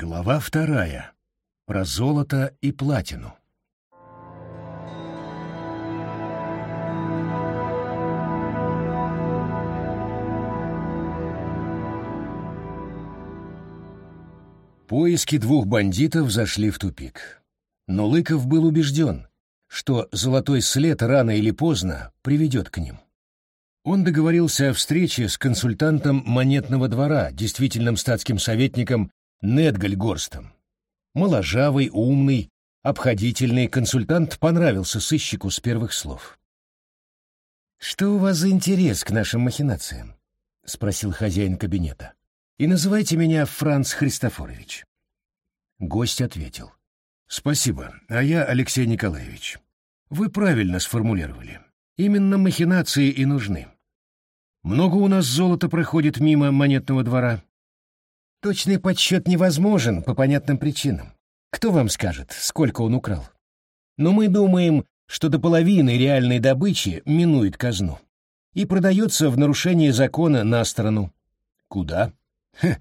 Глава вторая. Про золото и платину. Поиски двух бандитов зашли в тупик. Но Лыков был убежден, что золотой след рано или поздно приведет к ним. Он договорился о встрече с консультантом монетного двора, действительным статским советником Недгальгорстом. Моложавый, умный, обходительный консультант понравился сыщику с первых слов. «Что у вас за интерес к нашим махинациям?» — спросил хозяин кабинета и называйте меня Франц Христофорович. Гость ответил. Спасибо, а я Алексей Николаевич. Вы правильно сформулировали. Именно махинации и нужны. Много у нас золота проходит мимо монетного двора. Точный подсчет невозможен по понятным причинам. Кто вам скажет, сколько он украл? Но мы думаем, что до половины реальной добычи минует казну и продается в нарушение закона на сторону. Куда? Ха,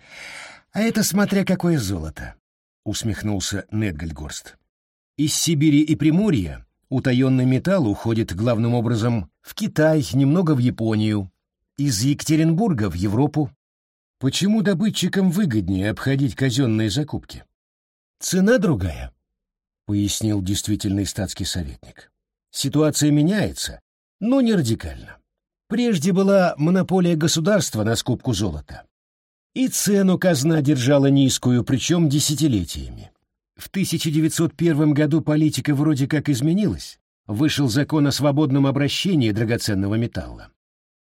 а это смотря какое золото, усмехнулся Недгальгорст. Из Сибири и Приморья утаенный металл уходит главным образом в Китай, немного в Японию, из Екатеринбурга в Европу. Почему добытчикам выгоднее обходить казенные закупки? Цена другая, пояснил действительный статский советник. Ситуация меняется, но не радикально. Прежде была монополия государства на скупку золота. И цену казна держала низкую, причем десятилетиями. В 1901 году политика вроде как изменилась. Вышел закон о свободном обращении драгоценного металла.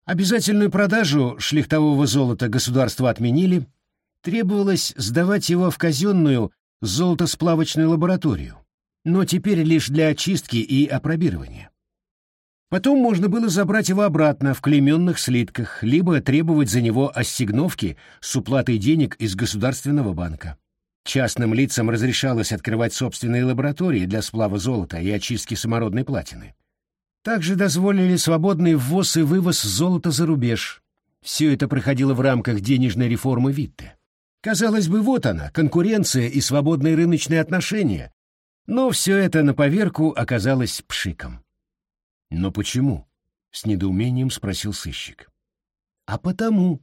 Обязательную продажу шлихтового золота государство отменили. Требовалось сдавать его в казенную золотосплавочную лабораторию, но теперь лишь для очистки и опробирования. Потом можно было забрать его обратно в клейменных слитках, либо требовать за него ассигновки с уплатой денег из Государственного банка. Частным лицам разрешалось открывать собственные лаборатории для сплава золота и очистки самородной платины. Также дозволили свободный ввоз и вывоз золота за рубеж. Все это проходило в рамках денежной реформы Витте. Казалось бы, вот она, конкуренция и свободные рыночные отношения. Но все это на поверку оказалось пшиком. «Но почему?» — с недоумением спросил сыщик. «А потому.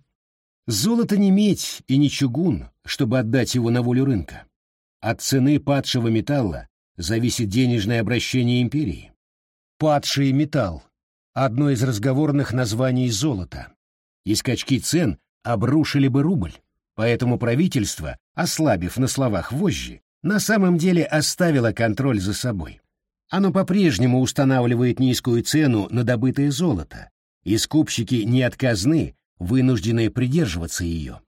Золото не медь и не чугун, чтобы отдать его на волю рынка. От цены падшего металла зависит денежное обращение империи. Падший металл — одно из разговорных названий золота. И скачки цен обрушили бы рубль, поэтому правительство, ослабив на словах вожжи, на самом деле оставило контроль за собой. Оно по-прежнему устанавливает низкую цену на добытое золото, и скупщики не от вынуждены придерживаться ее.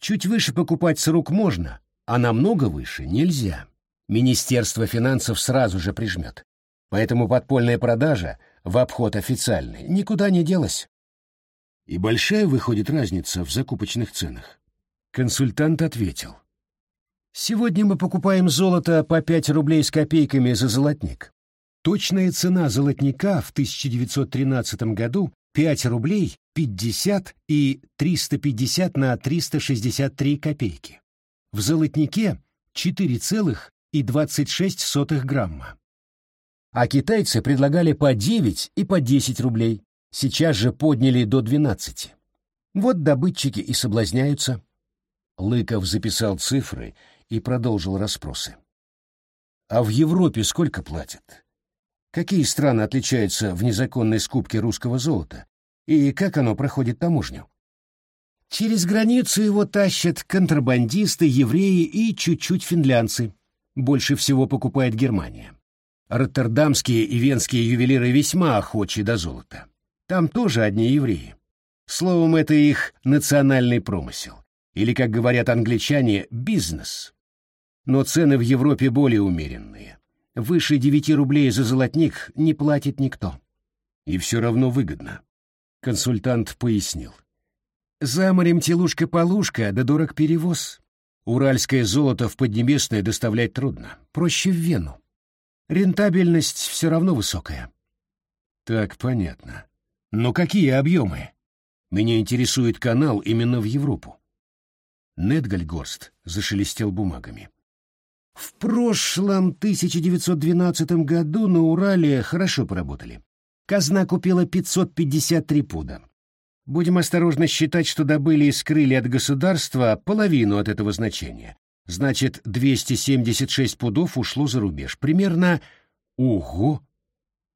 Чуть выше покупать с рук можно, а намного выше нельзя. Министерство финансов сразу же прижмет. Поэтому подпольная продажа в обход официальной никуда не делась. И большая выходит разница в закупочных ценах. Консультант ответил. Сегодня мы покупаем золото по 5 рублей с копейками за золотник. Точная цена золотника в 1913 году 5 рублей 50 и 350 на 363 копейки. В золотнике 4,26 грамма. А китайцы предлагали по 9 и по 10 рублей. Сейчас же подняли до 12. Вот добытчики и соблазняются. Лыков записал цифры и продолжил расспросы. А в Европе сколько платят? Какие страны отличаются в незаконной скупке русского золота? И как оно проходит таможню? Через границу его тащат контрабандисты, евреи и чуть-чуть финлянцы. Больше всего покупает Германия. Роттердамские и венские ювелиры весьма охочи до золота. Там тоже одни евреи. Словом, это их национальный промысел. Или, как говорят англичане, бизнес но цены в Европе более умеренные. Выше девяти рублей за золотник не платит никто. И все равно выгодно. Консультант пояснил. За морем телушка-полушка, да дорог перевоз. Уральское золото в Поднебесное доставлять трудно. Проще в Вену. Рентабельность все равно высокая. Так, понятно. Но какие объемы? Меня интересует канал именно в Европу. Недгальгорст зашелестел бумагами. В прошлом 1912 году на Урале хорошо поработали. Казна купила 553 пуда. Будем осторожно считать, что добыли и скрыли от государства половину от этого значения. Значит, 276 пудов ушло за рубеж. Примерно... Ого!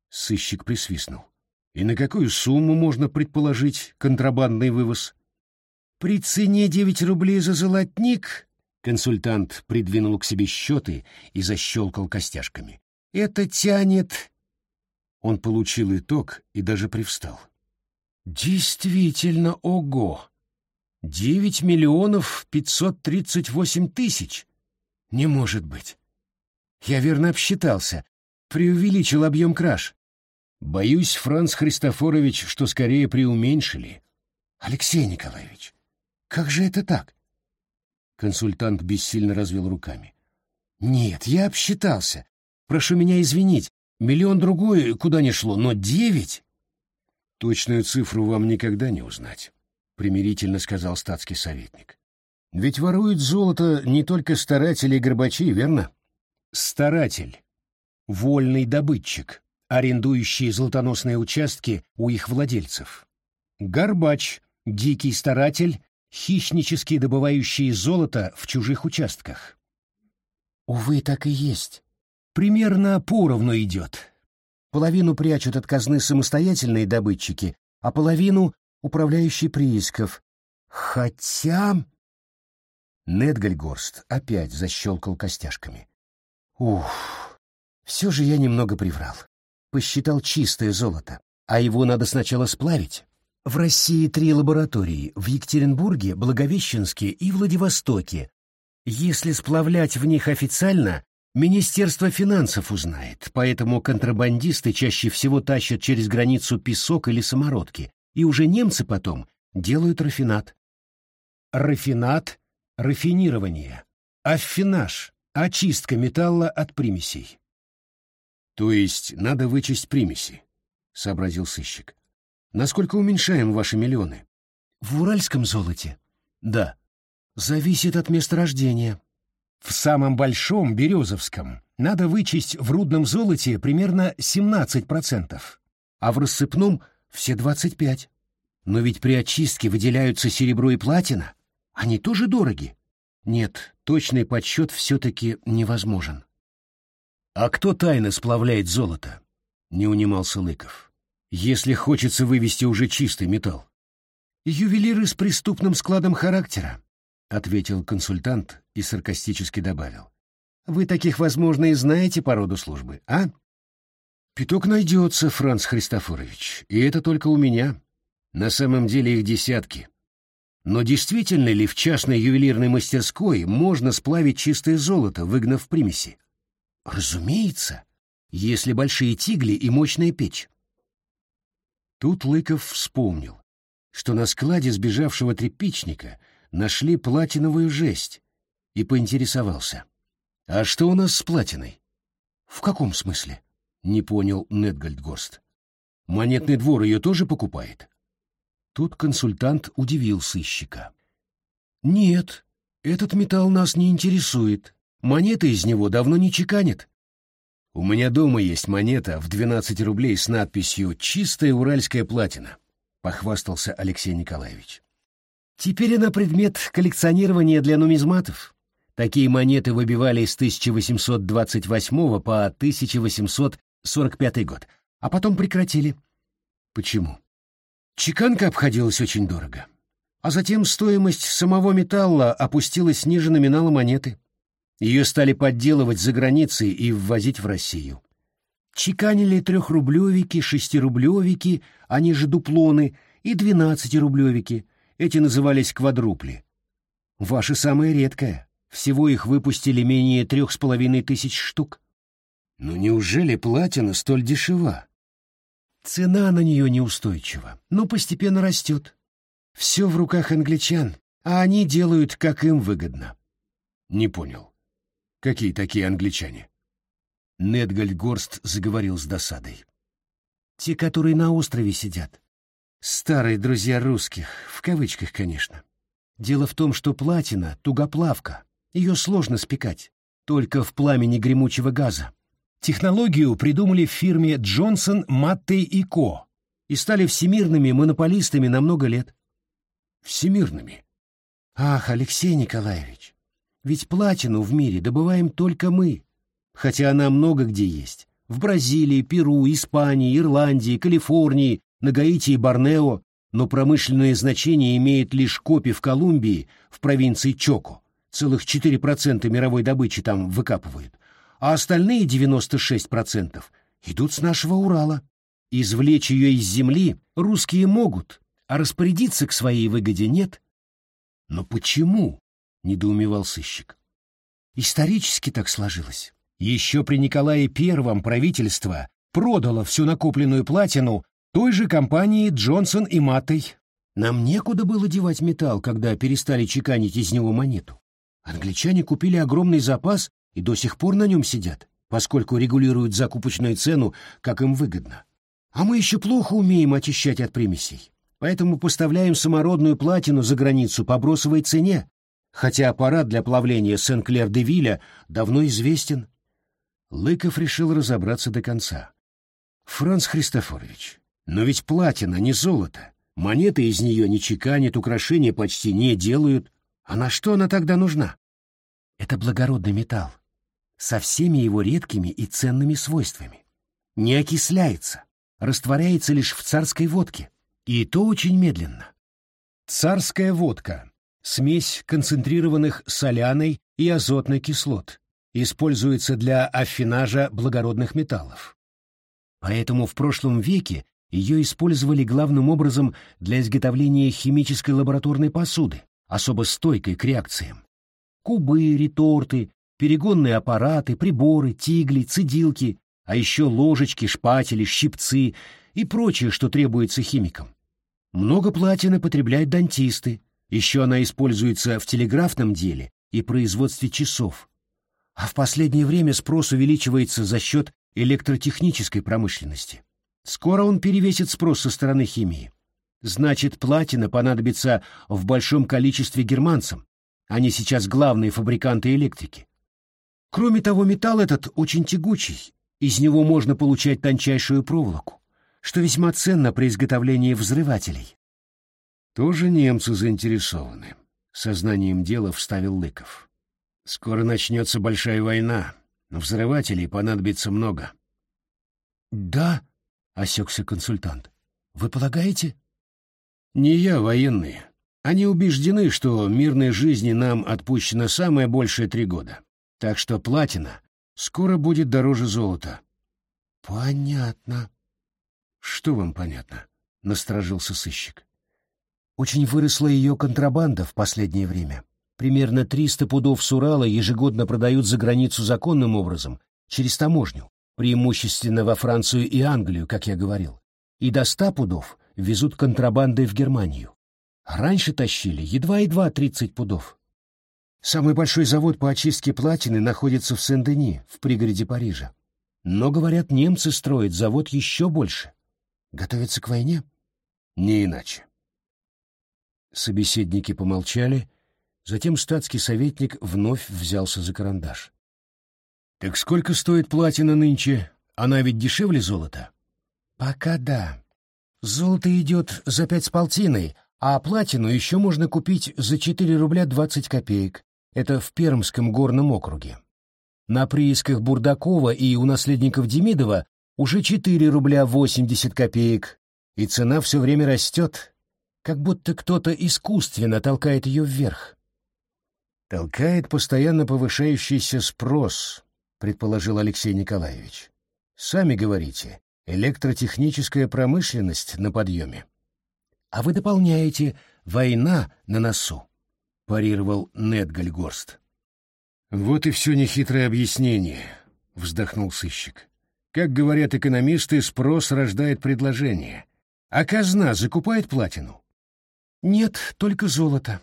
Сыщик присвистнул. И на какую сумму можно предположить контрабандный вывоз? При цене 9 рублей за золотник Консультант придвинул к себе счеты и защелкал костяшками. «Это тянет...» Он получил итог и даже привстал. «Действительно, ого! Девять миллионов пятьсот тридцать восемь тысяч! Не может быть! Я верно обсчитался, преувеличил объем краж. Боюсь, Франц Христофорович, что скорее преуменьшили. Алексей Николаевич, как же это так? Консультант бессильно развел руками. «Нет, я обсчитался. Прошу меня извинить. Миллион другой куда ни шло, но девять...» «Точную цифру вам никогда не узнать», — примирительно сказал статский советник. «Ведь воруют золото не только старатели и горбачи, верно?» «Старатель. Вольный добытчик, арендующий золотоносные участки у их владельцев. Горбач, дикий старатель, хищнически добывающие золото в чужих участках. Увы, так и есть. Примерно поровну идет. Половину прячут от казны самостоятельные добытчики, а половину — управляющий приисков. Хотя... Недгальгорст опять защелкал костяшками. Ух, все же я немного приврал. Посчитал чистое золото, а его надо сначала сплавить. В России три лаборатории — в Екатеринбурге, Благовещенске и Владивостоке. Если сплавлять в них официально, Министерство финансов узнает, поэтому контрабандисты чаще всего тащат через границу песок или самородки, и уже немцы потом делают рафинат. Рафинат — рафинирование. Аффинаж — очистка металла от примесей. То есть надо вычесть примеси, — сообразил сыщик. Насколько уменьшаем ваши миллионы? В уральском золоте? Да. Зависит от месторождения. В самом большом, Березовском, надо вычесть в рудном золоте примерно 17%, а в рассыпном все 25%. Но ведь при очистке выделяются серебро и платина. Они тоже дороги. Нет, точный подсчет все-таки невозможен. А кто тайно сплавляет золото? Не унимался Лыков если хочется вывести уже чистый металл. «Ювелиры с преступным складом характера», — ответил консультант и саркастически добавил. «Вы таких, возможно, и знаете по роду службы, а?» «Пяток найдется, Франц Христофорович, и это только у меня. На самом деле их десятки. Но действительно ли в частной ювелирной мастерской можно сплавить чистое золото, выгнав примеси? Разумеется, если большие тигли и мощная печь. Тут Лыков вспомнил, что на складе сбежавшего тряпичника нашли платиновую жесть, и поинтересовался. «А что у нас с платиной?» «В каком смысле?» — не понял Недгальдгорст. «Монетный двор ее тоже покупает?» Тут консультант удивил сыщика. «Нет, этот металл нас не интересует. Монеты из него давно не чеканят. У меня дома есть монета в 12 рублей с надписью «Чистая уральская платина», — похвастался Алексей Николаевич. Теперь она предмет коллекционирования для нумизматов. Такие монеты выбивали с 1828 по 1845 год, а потом прекратили. Почему? Чеканка обходилась очень дорого. А затем стоимость самого металла опустилась ниже номинала монеты. Ее стали подделывать за границей и ввозить в Россию. Чеканили трехрублевики, шестирублевики, они же дуплоны, и двенадцатирублевики. Эти назывались квадрупли. Ваши самые редкое. Всего их выпустили менее трех с половиной тысяч штук. Но неужели платина столь дешева? Цена на нее неустойчива, но постепенно растет. Все в руках англичан, а они делают, как им выгодно. Не понял. Какие такие англичане? Недгальгорст заговорил с досадой. Те, которые на острове сидят. Старые друзья русских, в кавычках, конечно. Дело в том, что платина — тугоплавка, ее сложно спекать, только в пламени гремучего газа. Технологию придумали в фирме Джонсон, Маттей и Ко и стали всемирными монополистами на много лет. Всемирными? Ах, Алексей Николаевич, ведь платину в мире добываем только мы, хотя она много где есть. В Бразилии, Перу, Испании, Ирландии, Калифорнии, на Гаити и Борнео, но промышленное значение имеет лишь копи в Колумбии, в провинции Чоко. Целых 4% мировой добычи там выкапывают. А остальные 96% идут с нашего Урала. Извлечь ее из земли русские могут, а распорядиться к своей выгоде нет. Но почему? — недоумевал сыщик. Исторически так сложилось. Еще при Николае Первом правительство продало всю накопленную платину той же компании Джонсон и Маттой. Нам некуда было девать металл, когда перестали чеканить из него монету. Англичане купили огромный запас и до сих пор на нем сидят, поскольку регулируют закупочную цену, как им выгодно. А мы еще плохо умеем очищать от примесей, поэтому поставляем самородную платину за границу по бросовой цене, хотя аппарат для плавления Сен-Клер-де-Вилля давно известен. Лыков решил разобраться до конца. «Франц Христофорович, но ведь платина не золото. Монеты из нее не чеканят, украшения почти не делают. А на что она тогда нужна? Это благородный металл, со всеми его редкими и ценными свойствами. Не окисляется, растворяется лишь в царской водке, и то очень медленно. Царская водка — смесь концентрированных соляной и азотной кислот, используется для аффинажа благородных металлов. Поэтому в прошлом веке ее использовали главным образом для изготовления химической лабораторной посуды, особо стойкой к реакциям. Кубы, реторты, перегонные аппараты, приборы, тигли, цедилки, а еще ложечки, шпатели, щипцы и прочее, что требуется химикам. Много платины потребляют дантисты, еще она используется в телеграфном деле и производстве часов. А в последнее время спрос увеличивается за счет электротехнической промышленности. Скоро он перевесит спрос со стороны химии. Значит, платина понадобится в большом количестве германцам. Они сейчас главные фабриканты электрики. Кроме того, металл этот очень тягучий. Из него можно получать тончайшую проволоку, что весьма ценно при изготовлении взрывателей. Тоже немцы заинтересованы. Сознанием дела вставил Лыков. Скоро начнется большая война, но взрывателей понадобится много. Да, — осекся консультант. «Вы полагаете?» «Не я, военные. Они убеждены, что мирной жизни нам отпущено самое большее три года. Так что платина скоро будет дороже золота». «Понятно». «Что вам понятно?» — насторожился сыщик. «Очень выросла ее контрабанда в последнее время. Примерно 300 пудов с Урала ежегодно продают за границу законным образом, через таможню преимущественно во Францию и Англию, как я говорил, и до ста пудов везут контрабандой в Германию. раньше тащили едва-едва 30 пудов. Самый большой завод по очистке платины находится в Сен-Дени, в пригороде Парижа. Но, говорят, немцы строят завод еще больше. Готовятся к войне? Не иначе. Собеседники помолчали, затем статский советник вновь взялся за карандаш. Так сколько стоит платина нынче? Она ведь дешевле золота? Пока да. Золото идет за пять с полтиной, а платину еще можно купить за четыре рубля двадцать копеек. Это в Пермском горном округе. На приисках Бурдакова и у наследников Демидова уже четыре рубля восемьдесят копеек, и цена все время растет, как будто кто-то искусственно толкает ее вверх. Толкает постоянно повышающийся спрос, предположил Алексей Николаевич. Сами говорите, электротехническая промышленность на подъеме. А вы дополняете «война на носу», — парировал Нед Гальгорст. Вот и все нехитрое объяснение, — вздохнул сыщик. Как говорят экономисты, спрос рождает предложение. А казна закупает платину? Нет, только золото.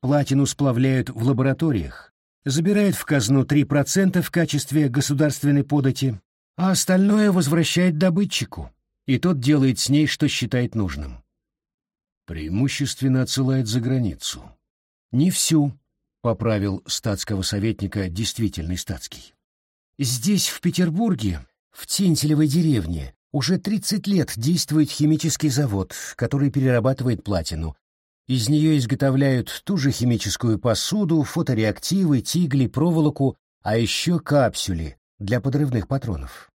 Платину сплавляют в лабораториях, забирает в казну 3% в качестве государственной подати, а остальное возвращает добытчику, и тот делает с ней, что считает нужным. Преимущественно отсылает за границу. Не всю, поправил статского советника действительный статский. Здесь, в Петербурге, в Тинтелевой деревне, уже 30 лет действует химический завод, который перерабатывает платину. Из нее изготовляют ту же химическую посуду, фотореактивы, тигли, проволоку, а еще капсюли для подрывных патронов.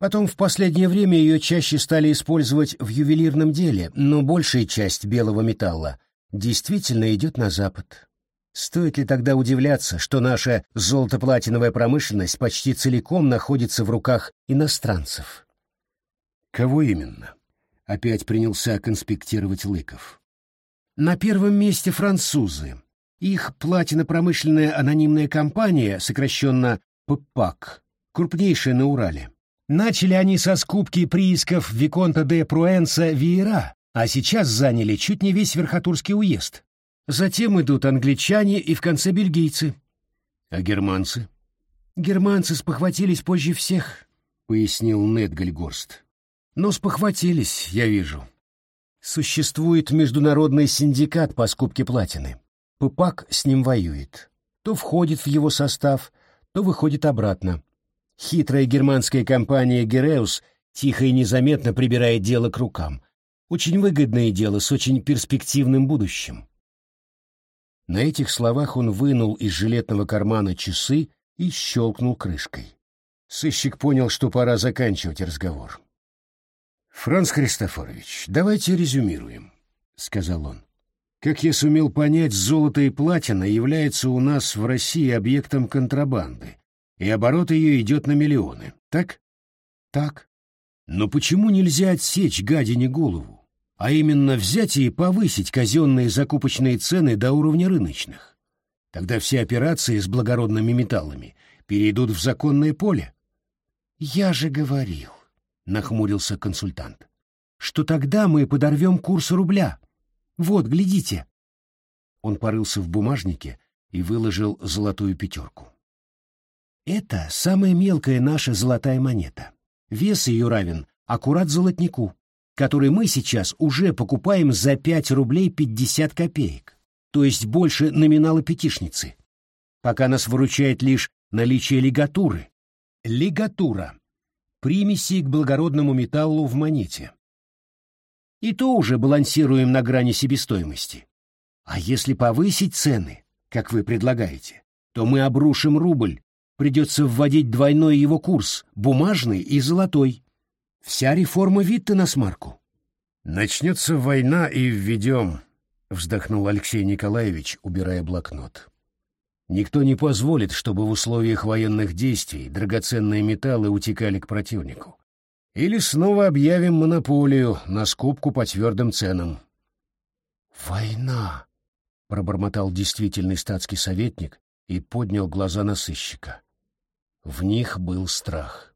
Потом в последнее время ее чаще стали использовать в ювелирном деле, но большая часть белого металла действительно идет на Запад. Стоит ли тогда удивляться, что наша золотоплатиновая промышленность почти целиком находится в руках иностранцев? Кого именно? Опять принялся конспектировать Лыков. На первом месте французы. Их платинопромышленная анонимная компания, сокращенно ППАК, крупнейшая на Урале. Начали они со скупки приисков Виконта де Пруэнса Виера, а сейчас заняли чуть не весь Верхотурский уезд. Затем идут англичане и в конце бельгийцы. А германцы? Германцы спохватились позже всех, — пояснил Нед Гальгорст. Но спохватились, я вижу. Существует международный синдикат по скупке платины. ППАК с ним воюет. То входит в его состав, то выходит обратно. Хитрая германская компания «Гереус» тихо и незаметно прибирает дело к рукам. Очень выгодное дело с очень перспективным будущим. На этих словах он вынул из жилетного кармана часы и щелкнул крышкой. Сыщик понял, что пора заканчивать разговор. «Франц Христофорович, давайте резюмируем», — сказал он. «Как я сумел понять, золото и платина являются у нас в России объектом контрабанды, и оборот ее идет на миллионы, так?» «Так». «Но почему нельзя отсечь гадине голову? А именно взять и повысить казенные закупочные цены до уровня рыночных. Тогда все операции с благородными металлами перейдут в законное поле. «Я же говорил», — нахмурился консультант, «что тогда мы подорвем курс рубля. Вот, глядите». Он порылся в бумажнике и выложил золотую пятерку. Это самая мелкая наша золотая монета. Вес ее равен аккурат золотнику который мы сейчас уже покупаем за 5 рублей 50 копеек, то есть больше номинала пятишницы. Пока нас выручает лишь наличие лигатуры. Лигатура. Примеси к благородному металлу в монете. И то уже балансируем на грани себестоимости. А если повысить цены, как вы предлагаете, то мы обрушим рубль, придется вводить двойной его курс, бумажный и золотой. Вся реформа Витте на смарку. Начнется война и введем, вздохнул Алексей Николаевич, убирая блокнот. Никто не позволит, чтобы в условиях военных действий драгоценные металлы утекали к противнику. Или снова объявим монополию на скупку по твердым ценам. «Война!» — пробормотал действительный статский советник и поднял глаза на сыщика. В них был страх.